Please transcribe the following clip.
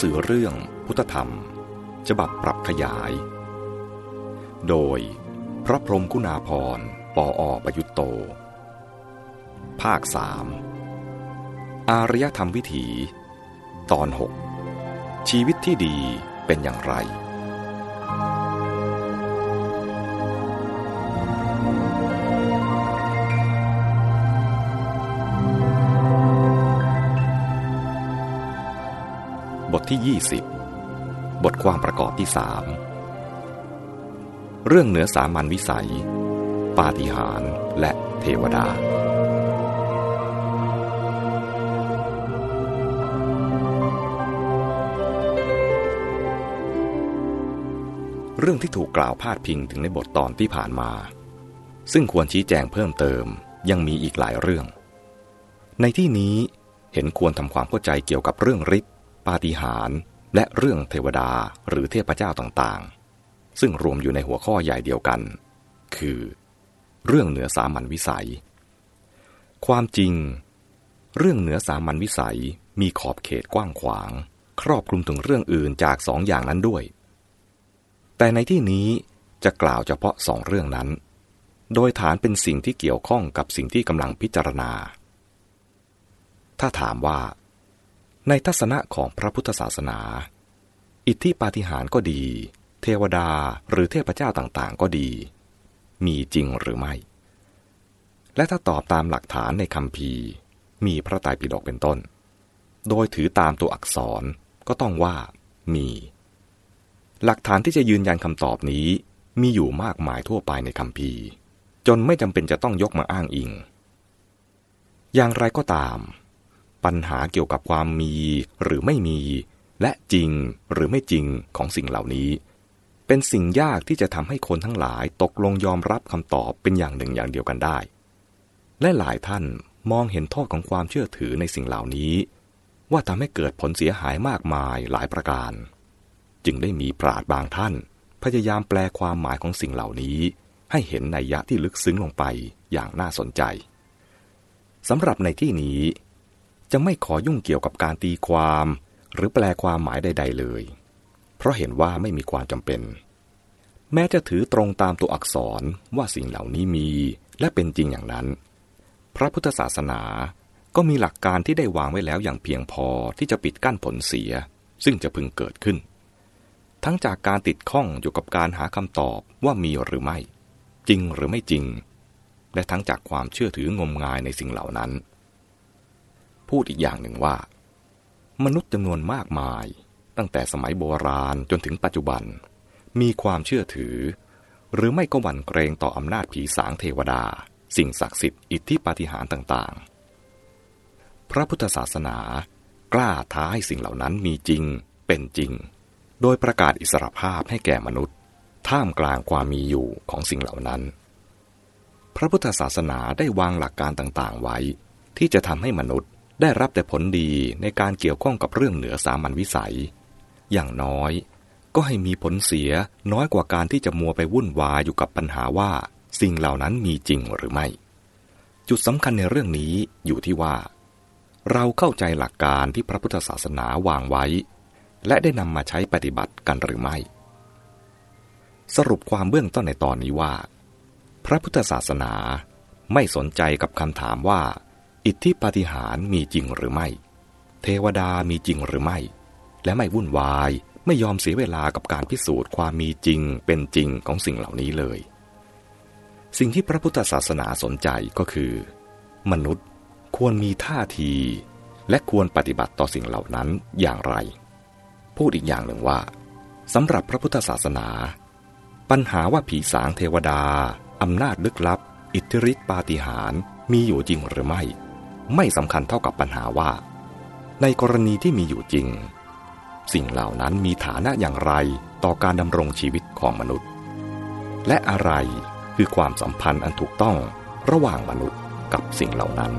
สือเรื่องพุทธธรรม ฉบับปรับขยาย โดยพระพรมกุณาพรปออประยุตโต ภาคสามอารยธรรมวิถี ตอน 6 ชีวิตที่ดีเป็นอย่างไร ที่ 20 บทความประกอบที่สามเรื่องเหนือสามัญวิสัย ปาฏิหาริย์และเทวดา เรื่องที่ถูกกล่าวพาดพิงถึงในบทตอนที่ผ่านมา ซึ่งควรชี้แจงเพิ่มเติมยังมีอีกหลายเรื่อง ในที่นี้เห็นควรทำความเข้าใจเกี่ยวกับเรื่องฤทธิ์ ปาฏิหาริย์และเรื่องเทวดาหรือเทพเจ้าต่างๆ ซึ่งรวมอยู่ในหัวข้อใหญ่เดียวกัน คือ เรื่องเหนือสามัญวิสัย ความจริง เรื่องเหนือสามัญวิสัยมีขอบเขตกว้างขวาง ครอบคลุมถึงเรื่องอื่นจากสองอย่างนั้นด้วย แต่ในที่นี้จะกล่าวเฉพาะสองเรื่องนั้น โดยฐานเป็นสิ่งที่เกี่ยวข้องกับสิ่งที่กำลังพิจารณา ถ้าถามว่า ในทัศนะของพระพุทธศาสนา อิทธิปาฏิหาริย์ก็ดี เทวดาหรือเทพเจ้าต่างๆ ก็ดี มีจริงหรือไม่ และถ้าตอบตามหลักฐานในคำพีมีพระไตรปิฎกเป็นต้น โดยถือตามตัวอักษรก็ต้องว่ามี หลักฐานที่จะยืนยันคำตอบนี้ มีอยู่มากมายทั่วไปในคำพีจนไม่จำเป็นจะต้องยกมาอ้างอิง อย่างไรก็ตาม ปัญหาเกี่ยวกับความมีหรือไม่มี และจริงหรือไม่จริงของสิ่งเหล่านี้ เป็นสิ่งยากที่จะทำให้คนทั้งหลายตกลงยอมรับคำตอบเป็นอย่างหนึ่งอย่างเดียวกันได้ และหลายท่านมองเห็นโทษของความเชื่อถือในสิ่งเหล่านี้ ว่าทำให้เกิดผลเสียหายมากมายหลายประการ จึงได้มีปราดบางท่าน พยายามแปลความหมายของสิ่งเหล่านี้ ให้เห็นในยะที่ลึกซึ้งลงไปอย่างน่าสนใจสำหรับในที่นี้ จะไม่ขอยุ่งเกี่ยวกับการตีความ หรือแปลความหมายใด ๆ เลย เพราะเห็นว่าไม่มีความจำเป็น แม้จะถือตรงตามตัวอักษรว่าสิ่งเหล่านี้มีและเป็นจริงอย่างนั้น พระพุทธศาสนาก็มีหลักการที่ได้วางไว้แล้วอย่างเพียงพอที่จะปิดกั้นผลเสีย ซึ่งจะพึงเกิดขึ้น ทั้งจากการติดข้องอยู่กับการหาคำตอบว่ามีหรือไม่ จริงหรือไม่จริง และทั้งจากความเชื่อถืองมงายในสิ่งเหล่านั้น พูดอีกอย่างหนึ่งว่า มนุษย์จำนวนมากมาย ตั้งแต่สมัยโบราณจนถึงปัจจุบัน มีความเชื่อถือ หรือไม่ก็หวั่นเกรงต่ออำนาจผีสางเทวดา สิ่งศักดิ์สิทธิ์อิทธิปาฏิหาริย์ต่างๆ พระพุทธศาสนากล้าท้าให้สิ่งเหล่านั้นมีจริงเป็นจริง โดยประกาศอิสรภาพให้แก่มนุษย์ ท่ามกลางความมีอยู่ของสิ่งเหล่านั้น พระพุทธศาสนาได้วางหลักการต่างๆไว้ ที่จะทำให้มนุษย์ ได้รับแต่ผลดีในการเกี่ยวข้องกับเรื่องเหนือสามัญวิสัย อย่างน้อย ก็ให้มีผลเสียน้อยกว่าการที่จะมัวไปวุ่นวายอยู่กับปัญหาว่า สิ่งเหล่านั้นมีจริงหรือไม่ จุดสำคัญในเรื่องนี้อยู่ที่ว่า เราเข้าใจหลักการที่พระพุทธศาสนาวางไว้ และได้นำมาใช้ปฏิบัติกันหรือไม่ สรุปความเบื้องต้นในตอนนี้ว่า พระพุทธศาสนาไม่สนใจกับคำถามว่า อิทธิปาฏิหาริย์มีจริงหรือไม่ เทวดามีจริงหรือไม่ และไม่วุ่นวายไม่ยอมเสียเวลากับการพิสูจน์ความมีจริงเป็นจริงของสิ่งเหล่านี้เลย สิ่งที่พระพุทธศาสนาสนใจก็คือ มนุษย์ควรมีท่าที และควรปฏิบัติต่อสิ่งเหล่านั้นอย่างไร พูดอีกอย่างหนึ่งว่าสำหรับพระพุทธศาสนา ปัญหาว่าผีสางเทวดาอำนาจลึกลับ อิทธิฤทธิปาฏิหาริย์มีอยู่จริงหรือไม่ ไม่สำคัญเท่ากับปัญหาว่า ในกรณีที่มีอยู่จริง สิ่งเหล่านั้นมีฐานะอย่างไรต่อการดำรงชีวิตของมนุษย์ และอะไรคือความสัมพันธ์อันถูกต้องระหว่างมนุษย์กับสิ่งเหล่านั้น